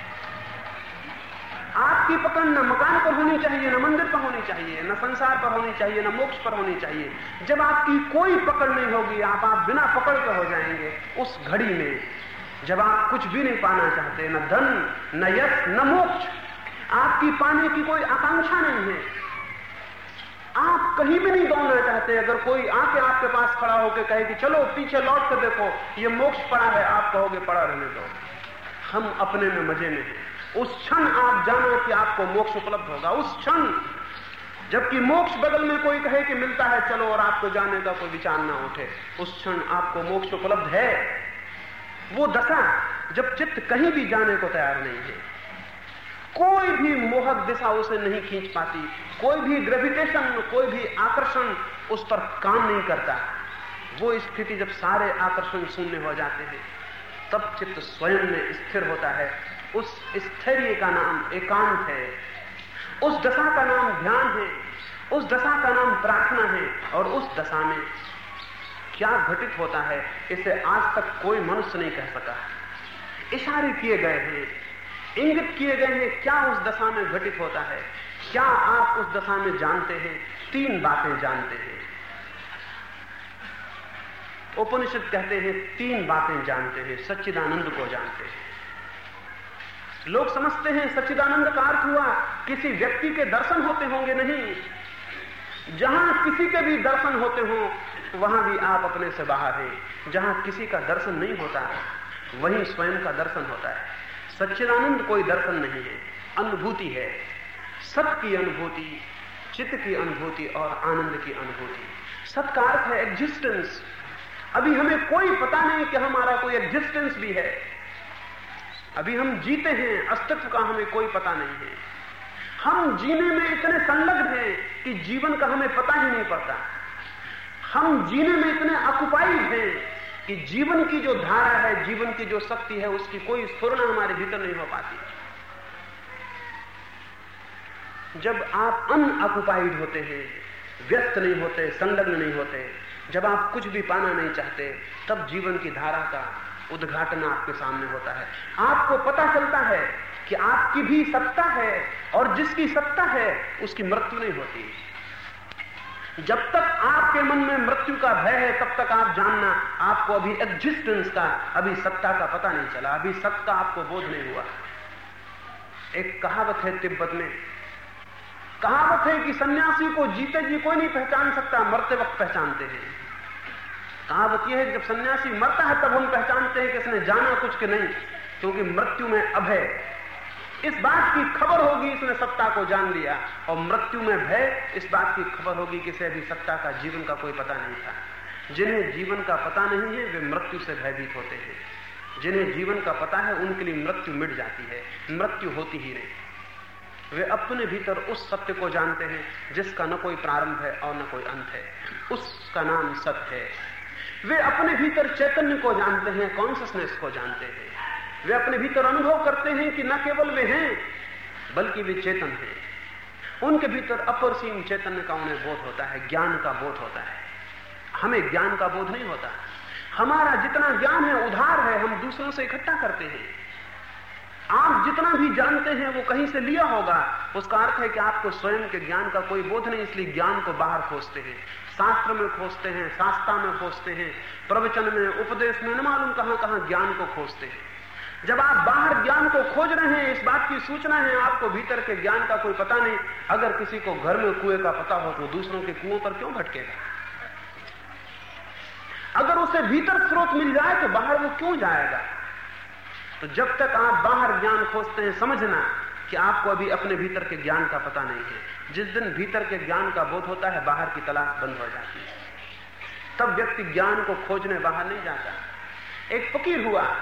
Speaker 1: आपकी पकड़ न मकान पर होनी चाहिए, न मंदिर पर होनी चाहिए, न संसार पर होनी चाहिए, न मोक्ष पर होनी चाहिए। जब आपकी कोई पकड़ नहीं होगी, आप आप बिना पकड़ के हो जाएँगे उस घड़ी में। जब आप कुछ भी नहीं पाना चाहते, न धन, न यश, न मोक्ष, आपकी पाने की कोई आकांक्षा नहीं है। आप कहीं भी नहीं दौड़ना चाहते, अगर कोई आके आपके पास खड़ा होकर कहे कि चलो, पीछे लौट कर देखो, ये मोक्ष पड़ा है, आप कहोगे, पड़ा रहने दो। हम अपने में मज़े में हैं। उस क्षण आप जानो कि आपको मोक्ष उपलब्ध होगा। उस क्षण, जबकि मोक्ष बगल में कोई कहे कि मिलता है, चलो और आपको जाने का कोई विचार ना उठे, उस क्षण आपको मोक्ष उपलब्ध है। वो दशा, जब चित्त कहीं भी जाने को तैयार नहीं है, कोई भी मोहक दिशा उसे नहीं खींच पाती, कोई भी ग्रेविटेशन, कोई भी आकर्षण उस पर काम नहीं करता। वो स्थिति जब सारे आकर्षण शून्य हो जाते हैं, तब चित्त स्वयं में स्थिर होता है। उस स्थैर्य का नाम एकांत है। उस दशा का नाम ध्यान है। उस दशा का नाम प्रार्थना है और उस दशा में क्या घटित होता है, इसे आज तक कोई मनुष्य नहीं कह सका। इशारे किए गए हैं। इंगित किए गए हैं क्या उस दशा में घटित होता है। क्या आप उस दशा में जानते हैं? तीन बातें जानते हैं। उपनिषद कहते हैं, तीन बातें जानते हैं। सच्चिदानंद को जानते हैं। लोग समझते हैं सच्चिदानंद का अर्थ हुआ, किसी व्यक्ति के दर्शन होते होंगे नहीं। जहाँ किसी के भी दर्शन होते हो, वहाँ भी आप अपने से बाहर हैं। जहाँ किसी का दर्शन नहीं होता, वहीं स्वयं का दर्शन होता है। सच्चिदानंद कोई दर्शन नहीं है, अनुभूति है। सत की अनुभूति, चित्त की अनुभूति और आनंद की अनुभूति। सत का अर्थ है एग्जिस्टेंस अभी हमें कोई पता नहीं कि हमारा कोई एग्जिस्टेंस भी है। अभी हम जीते हैं, अस्तित्व का हमें कोई पता नहीं है। हम जीने में इतने संलग्न हैं कि जीवन का हमें पता ही नहीं पड़ता। हम जीने में इतने ऑक्युपाइड हैं कि जीवन की जो धारा है, जीवन की जो शक्ति है, उसकी कोई स्फुरना हमारे भीतर नहीं हो पाती। जब आप अनऑक्युपाइड होते हैं, व्यस्त नहीं होते, संलग्न नहीं होते, जब आप कुछ भी पाना नहीं चाहते, तब जीवन की धारा का उद्घाटन आपके सामने होता है। आपको पता चलता है कि आपकी भी सत्ता है और जिसकी सत्ता है, उसकी मृत्यु नहीं होती। जब तक आपके मन में मृत्यु का भय है, तब तक आप जानना, आपको अभी एग्जिस्टेंस का, अभी सत्ता का पता नहीं चला, अभी सत्य का आपको बोध नहीं हुआ। एक कहावत है तिब्बत में। कहावत है कि सन्यासी को जीते जी कोई नहीं पहचान सकता, मरते वक्त पहचानते हैं। कहावत यह है कि जब सन्यासी मरता है, तब हम पहचानते हैं कि इसने जाना कुछ के नहीं, क्योंकि मृत्यु में अभय। इस बात की खबर होगी, इसने सत्ता को जान लिया, और मृत्यु में भय, इस बात की खबर होगी कि इसे अभी सत्ता का, जीवन का कोई पता नहीं था। जिन्हें जीवन का पता नहीं है, वे मृत्यु से भयभीत होते हैं। जिन्हें जीवन का पता है, उनके लिए मृत्यु मिट जाती है। मृत्यु होती ही नहीं। वे अपने भीतर उस सत्य को जानते हैं, जिसका न कोई प्रारंभ है और न कोई अंत है। उसका नाम सत्य है। वे अपने भीतर चैतन्य को जानते हैं कॉन्सियसनेस को जानते हैं। वे अपने भीतर अनुभव करते हैं कि न केवल वे हैं, बल्कि वे चेतन हैं। उनके भीतर अपरसीम चैतन्य का उन्हें बोध होता है, ज्ञान का बोध होता है। हमें ज्ञान का बोध नहीं होता। हमारा जितना ज्ञान है, उधार है, हम दूसरों से इकट्ठा करते हैं। आप जितना भी जानते हैं, वो कहीं से लिया होगा। उसका अर्थ है कि आपको स्वयं के ज्ञान का कोई बोध नहीं, इसलिए ज्ञान को बाहर खोजते हैं। शास्त्र में खोजते हैं, शास्त्रा में खोजते हैं, प्रवचन में, उपदेश में, न मालूम कहाँ कहाँ ज्ञान को खोजते हैं। जब आप बाहर ज्ञान को खोज रहे हैं, इस बात की सूचना है, आपको भीतर के ज्ञान का कोई पता नहीं। अगर किसी को घर में कुएँ का पता हो तो दूसरों के कुओं पर क्यों भटकेगा? अगर उसे भीतर स्रोत मिल जाए तो बाहर वो क्यों जाएगा? तो जब तक आप बाहर ज्ञान खोजते हैं, समझना कि आपको अभी अपने भीतर के ज्ञान का पता नहीं है। जिस दिन भीतर के ज्ञान का बोध होता है, बाहर की तलाश बंद हो जाती है। तब व्यक्ति ज्ञान को खोजने बाहर नहीं जाता। एक फकीर हुआ।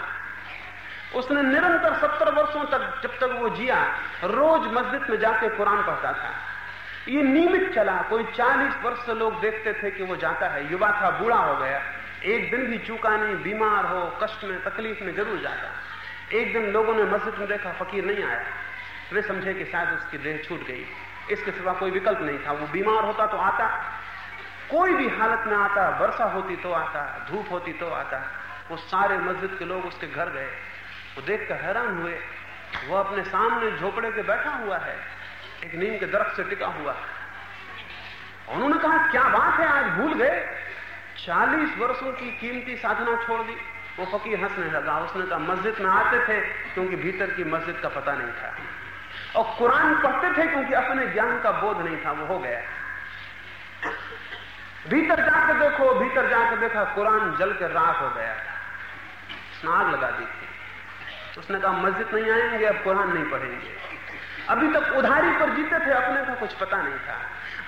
Speaker 1: उसने निरंतर सत्तर वर्षों तक जब तक वो जिया, रोज मस्जिद में जाके कुरान पढ़ता था। ये नियमित चला। कोई चालीस वर्ष से लोग देखते थे कि वो जाता है। युवा था, बूढ़ा हो गया। एक दिन भी चूका नहीं, बीमार हो, कष्ट में, तकलीफ़ में ज़रूर जाता। एक दिन लोगों ने मस्जिद में देखा, फकीर नहीं आया। वे समझे कि शायद उसकी देह छूट गई। इसके सिवा कोई विकल्प नहीं था। वो बीमार होता तो आता। कोई भी हालत में आता, वर्षा होती तो आता, धूप होती तो आता। वो सारे मस्जिद के लोग उसके घर गए। वो देखकर हैरान हुए। वो अपने सामने झोपड़े के बैठा हुआ है। एक नीम के दरख्त से टिका हुआ। उन्होंने कहा, क्या बात है, आज भूल गए? चालीस वर्षों की कीमती साधना छोड़ दी। वो फकीर हंसने लगा। उसने कहा, मस्जिद में आते थे, क्योंकि भीतर की मस्जिद का पता नहीं था। और कुरान पढ़ते थे क्योंकि अपने ज्ञान का बोध नहीं था, वो हो गया। भीतर जाकर देखो, भीतर जाकर देखा, कुरान जल के राख हो गया था। लगा दी थी। उसने कहा, मस्जिद नहीं आएँगे, अब कुरान नहीं पढ़ेंगे। अभी तक उधारी पर जीते थे, अपने का कुछ पता नहीं था।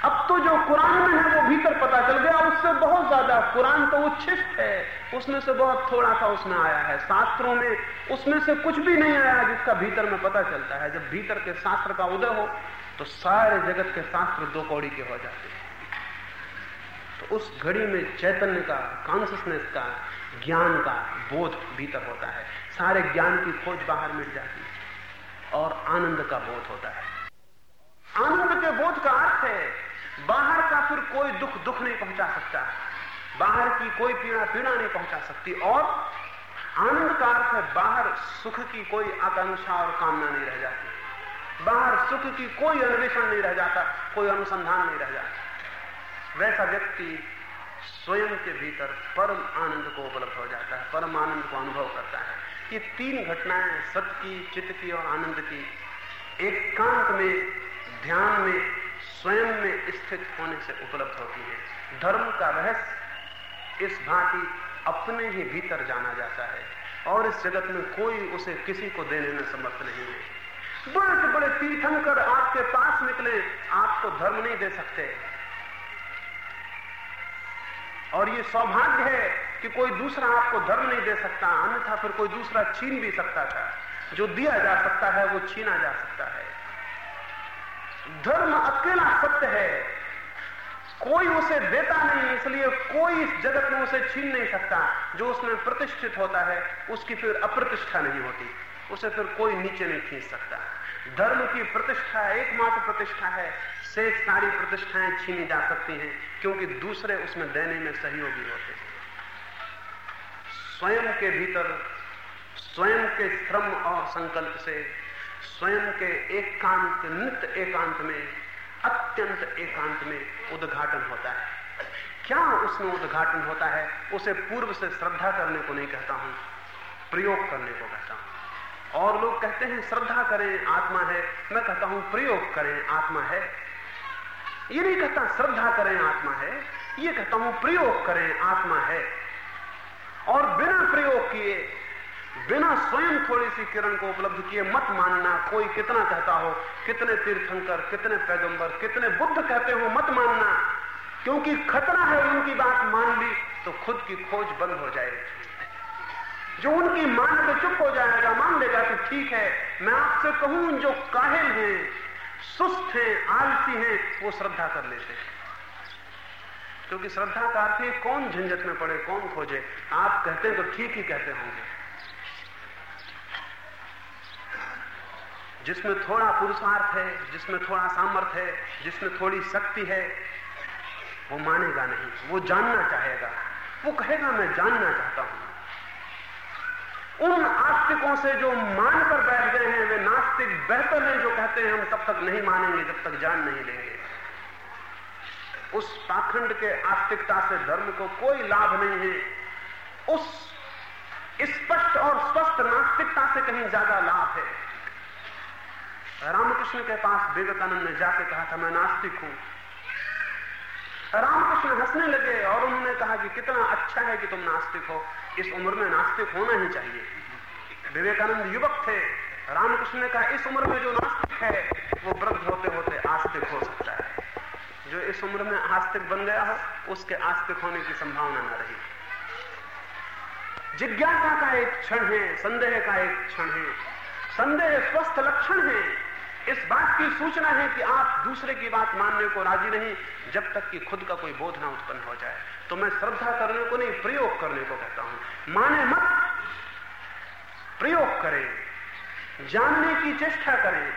Speaker 1: अब तो जो कुरान में है वो भीतर पता चल गया, उससे बहुत ज़्यादा कुरान तो उच्छिष्ट है। उसमें से बहुत थोड़ा सा उसमें आया है। शास्त्रों में उसमें से कुछ भी नहीं आया जिसका भीतर में पता चलता है। जब भीतर के शास्त्र का उदय हो तो सारे जगत के शास्त्र दो कौड़ी के हो जाते हैं। तो उस घड़ी में चैतन्य का कॉन्सियसनेस का, ज्ञान का बोध भीतर होता है। सारे ज्ञान की खोज बाहर मिल जाती है और आनंद का बोध होता है। आनंद के बोध का अर्थ है बाहर का फिर कोई दुख दुख नहीं पहुँचा सकता। बाहर की कोई पीड़ा पीड़ा नहीं पहुँचा सकती। और आनंद का अर्थ है बाहर सुख की कोई आकांक्षा और कामना नहीं रह जाती। बाहर सुख की कोई अन्वेषण नहीं रह जाता, कोई अनुसंधान नहीं रह जाता। वैसा व्यक्ति स्वयं के भीतर परम आनंद को उपलब्ध हो जाता है, परम आनंद को अनुभव करता है। ये तीन घटनाएँ सत्य की, चित्त की और आनंद की एकांत में, ध्यान में स्वयं में स्थित होने से उपलब्ध होती है। धर्म का रहस्य इस भांति अपने ही भीतर जाना जाता है और इस जगत में कोई उसे किसी को देने में समर्थ नहीं है। बड़े से बड़े तीर्थंकर आपके पास निकले, आपको धर्म नहीं दे सकते। और ये सौभाग्य है कि कोई दूसरा आपको धर्म नहीं दे सकता, अन्यथा फिर कोई दूसरा छीन भी सकता था। जो दिया जा सकता है, वो छीना जा सकता है। धर्म अकेला सत्य है। कोई उसे देता नहीं, इसलिए कोई इस जगत में उसे छीन नहीं सकता। जो उसमें प्रतिष्ठित होता है, उसकी फिर अप्रतिष्ठा नहीं होती। उसे फिर कोई नीचे नहीं खींच सकता। धर्म की प्रतिष्ठा एकमात्र प्रतिष्ठा है। शेष सारी प्रतिष्ठाएँ छीनी जा सकती हैं, क्योंकि दूसरे उसमें देने में सहयोगी होते स्वयं के भीतर, स्वयं के श्रम और संकल्प से स्वयं के एकांत नित्य एकांत में, अत्यंत एकांत में उद्घाटन होता है। क्या उसमें उद्घाटन होता है, उसे पूर्व से श्रद्धा करने को नहीं कहता हूँ, प्रयोग करने को कहता हूँ। और लोग कहते हैं, श्रद्धा करें, आत्मा है। मैं कहता हूँ, प्रयोग करें, आत्मा है। ये नहीं कहता, श्रद्धा करें, आत्मा है। ये कहता हूँ, प्रयोग करें, आत्मा है। और बिना प्रयोग किए बिना स्वयं थोड़ी सी किरण को उपलब्ध किए मत मानना, कोई कितना कहता हो, कितने तीर्थंकर, कितने पैगंबर, कितने बुद्ध कहते हो मत मानना। क्योंकि खतरा है उनकी बात मान ली तो खुद की खोज बंद हो जाएगी। जो उनकी मान पे चुप हो जाएगा, मान लेगा कि ठीक है, मैं आपसे कहूँ, जो काहिल हैं, सुस्त हैं, आलसी हैं, वो श्रद्धा कर लेते हैं। क्योंकि श्रद्धा का अर्थ कौन झंझट में पड़े, कौन खोजे। आप कहते हैं तो ठीक ही कहते होंगे। जिसमें थोड़ा पुरुषार्थ है, जिसमें थोड़ा सामर्थ्य है, जिसमें थोड़ी शक्ति है, वो मानेगा नहीं, वो जानना चाहेगा। वो कहेगा, मैं जानना चाहता हूँ। उन आस्तिकों से जो मान कर बैठ गए हैं, वे नास्तिक बेहतर हैं, जो कहते हैं, हम तब तक नहीं मानेंगे जब तक जान नहीं लेंगे। उस पाखंड के आस्तिकता से धर्म को कोई लाभ नहीं है। उस स्पष्ट और स्वस्थ नास्तिकता से कहीं ज़्यादा लाभ है। रामकृष्ण के पास विवेकानंद ने जाके कहा था, मैं नास्तिक हूँ। रामकृष्ण हंसने लगे और उन्होंने कहा कि कितना अच्छा है कि तुम नास्तिक हो। इस उम्र में नास्तिक होना ही चाहिए। विवेकानंद युवक थे। रामकृष्ण ने कहा, इस उम्र में जो नास्तिक है, वो वृद्ध होते होते आस्तिक हो सकता है। जो इस उम्र में आस्तिक बन गया हो, उसके आस्तिक होने की संभावना न रही। जिज्ञासा का एक क्षण है, संदेह का एक क्षण है। संदेह स्वस्थ लक्षण है। इस बात की सूचना है कि आप दूसरे की बात मानने को राज़ी नहीं, जब तक कि खुद का कोई बोध ना उत्पन्न हो जाए। तो मैं श्रद्धा करने को नहीं, प्रयोग करने को कहता हूँ। माने मत प्रयोग करें, जानने की चेष्टा करें।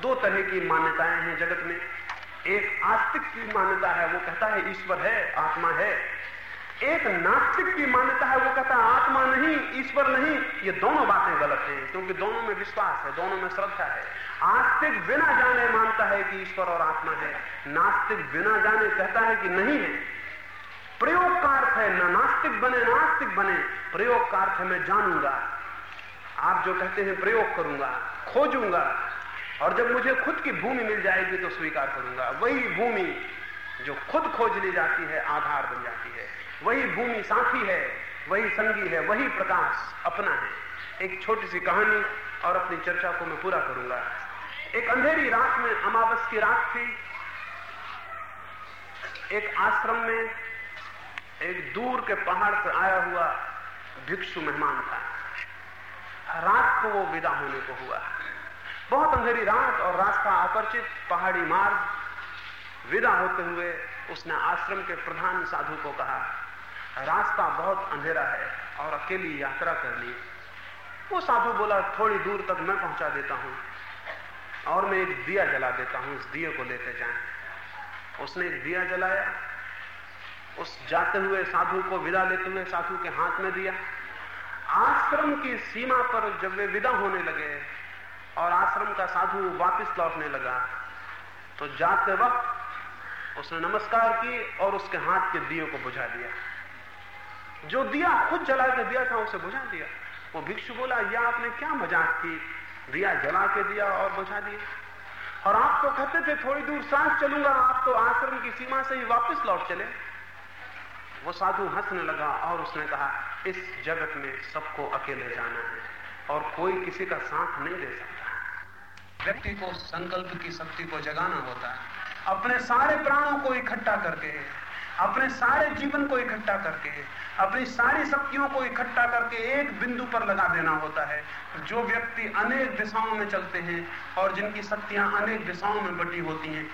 Speaker 1: दो तरह की मान्यताएँ हैं जगत में। एक आस्तिक की मान्यता है, वो कहता है, ईश्वर है, आत्मा है। एक नास्तिक की मान्यता है, वो कहता है, आत्मा नहीं, ईश्वर नहीं, ये दोनों बातें गलत हैं, क्योंकि दोनों में विश्वास है, दोनों में श्रद्धा है। आस्तिक बिना जाने मानता है कि ईश्वर और आत्मा है, नास्तिक बिना जाने कहता है कि नहीं है। प्रयोग का अर्थ है, न नास्तिक बने नास्तिक बने, प्रयोग का अर्थ है, मैं जानूँगा। आप जो कहते हैं, प्रयोग करूँगा, खोजूँगा, और जब मुझे खुद की भूमि मिल जाएगी तो स्वीकार करूँगा। वही भूमि जो खुद खोज ली जाती है, आधार बन जाती है। वही भूमि साथी है, वही संगी है, वही प्रकाश अपना है। एक छोटी सी कहानी और अपनी चर्चा को मैं पूरा करूँगा। एक अंधेरी रात में, अमावस की रात थी। एक आश्रम में एक दूर के पहाड़ से आया हुआ भिक्षु मेहमान था। रात को वो विदा होने को हुआ। बहुत अंधेरी रात और रास्ता आकर्षित पहाड़ी मार्ग। विदा होते हुए उसने आश्रम के प्रधान साधु को कहा रास्ता बहुत अंधेरा है और अकेली यात्रा करनी। वो साधु बोला, थोड़ी दूर तक मैं पहुँचा देता हूँ और मैं एक दिया जला देता हूँ, इस दिए को लेते जाए। उसने एक दिया जलाया। उस जाते हुए साधु को विदा लेते हुए साधु के हाथ में दिया। आश्रम की सीमा पर जब वे विदा होने लगे और आश्रम का साधु वापस लौटने लगा तो जाते वक्त उसने नमस्कार की और उसके हाथ के दियो को बुझा दिया। जो दिया, खुद जला के दिया था, उसे बुझा दिया। वो भिक्षु बोला, यह आपने क्या मज़ाक की? दिया जला के दिया और बुझा दिया। और आप तो कहते थे, थोड़ी दूर सांस चलूँगा, आप तो आश्रम की सीमा से ही वापस लौट चले। वो साधु हंसने लगा और उसने कहा, इस जगत में सबको अकेले जाना है और कोई किसी का साथ नहीं दे सकता। व्यक्ति को संकल्प की शक्ति को जगाना होता है। अपने सारे प्राणों को इकट्ठा करके अपने सारे जीवन को इकट्ठा करके, अपनी सारी शक्तियों को इकट्ठा करके एक बिंदु पर लगा देना होता है। जो व्यक्ति अनेक दिशाओं में चलते हैं और जिनकी शक्तियाँ अनेक दिशाओं में बटी होती हैं,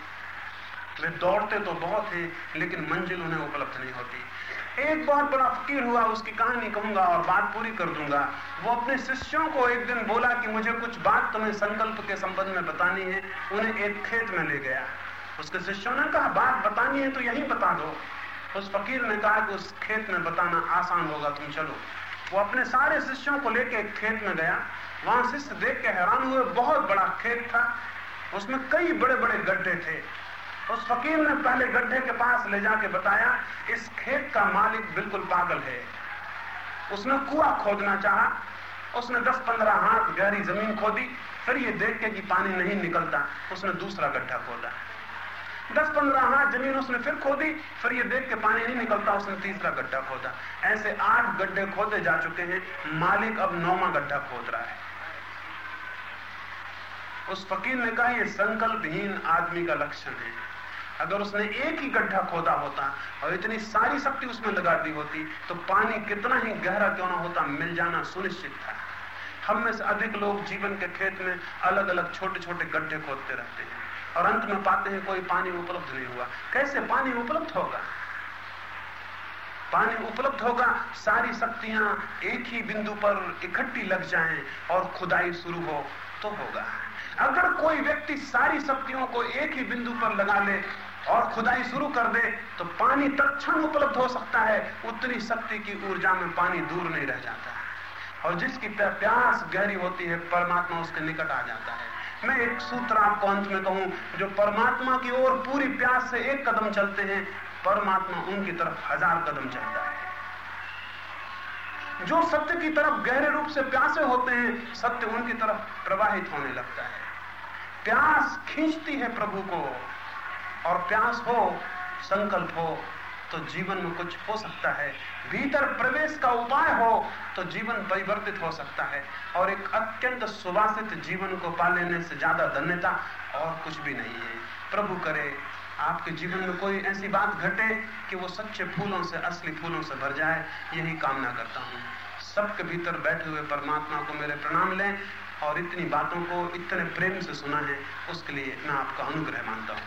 Speaker 1: वे दौड़ते तो बहुत हैं, लेकिन मंजिल उन्हें उपलब्ध नहीं होती। एक बहुत बड़ा फकीर हुआ, उसकी कहानी कहूँगा और बात पूरी कर दूँगा। वो अपने शिष्यों को एक दिन बोला कि मुझे कुछ बात तुम्हें संकल्प के संबंध में बतानी है, उन्हें एक खेत में ले गया। उसके शिष्यों ने कहा, बात बतानी है तो यही बता दो। उस फकीर ने कहा कि उस खेत में बताना आसान होगा, तुम चलो। वो अपने सारे शिष्यों को लेके एक खेत में गया। वहाँ शिष्य देख के हैरान हुए, बहुत बड़ा खेत था। उसमें कई बड़े बड़े गड्ढे थे। उस फकीर ने पहले गड्ढे के पास ले जाके बताया, इस खेत का मालिक बिल्कुल पागल है। उसने कुआ खोदना चाहा। उसने 10-15 हाथ गहरी ज़मीन खोदी। फिर ये देख के कि पानी नहीं निकलता। उसने दूसरा गड्ढा खोदा। दस पंद्रह हाथ ज़मीन उसने फिर खोदी, फिर ये देख के पानी नहीं निकलता, उसने तीसरा गड्ढा खोदा। ऐसे आठ गड्ढे खोदे जा चुके हैं, मालिक अब नौवा गड्ढा खोद रहा है। उस फकीर ने कहा यह संकल्पहीन आदमी का लक्षण है। अगर उसने एक ही गड्ढा खोदा होता और इतनी सारी शक्ति उसमें लगा दी होती तो पानी कितना ही गहरा क्यों ना होता, मिल जाना सुनिश्चित था। हम में से अधिक लोग जीवन के खेत में अलग अलग छोटे छोटे गड्ढे खोदते रहते हैं। और अंत में पाते हैं, कोई पानी उपलब्ध नहीं हुआ। कैसे पानी उपलब्ध होगा? पानी उपलब्ध होगा, सारी शक्तियाँ एक ही बिंदु पर इकट्ठी लग जाएँ और खुदाई शुरू हो तो होगा। अगर कोई व्यक्ति सारी शक्तियों को एक ही बिंदु पर लगा ले और खुदाई शुरू कर दे तो पानी तत्क्षण उपलब्ध हो सकता है, उतनी शक्ति की ऊर्जा में पानी दूर नहीं रह जाता। और जिसकी प्यास गहरी होती है, परमात्मा उसके निकट आ जाता है। मैं एक सूत्र आपको अंत में कहूँ, जो परमात्मा की ओर पूरी प्यास से एक कदम चलते हैं, परमात्मा उनकी तरफ़ हज़ार कदम चलता है। जो सत्य की तरफ़ गहरे रूप से प्यासे होते हैं, सत्य उनकी तरफ़ प्रवाहित होने लगता है। प्यास खींचती है प्रभु को, और प्यास हो, संकल्प हो तो जीवन में कुछ हो सकता है। भीतर प्रवेश का उपाय हो तो जीवन परिवर्तित हो सकता है। और एक अत्यंत सुवासित जीवन को पा लेने से ज़्यादा धन्यता और कुछ भी नहीं है। प्रभु करे, आपके जीवन में कोई ऐसी बात घटे कि वो सच्चे फूलों से, असली फूलों से भर जाए, यही कामना करता हूँ। सबके भीतर बैठे हुए परमात्मा को मेरे प्रणाम लें और इतनी बातों को इतने प्रेम से सुना है उसके लिए मैं आपका अनुग्रह मानता हूँ।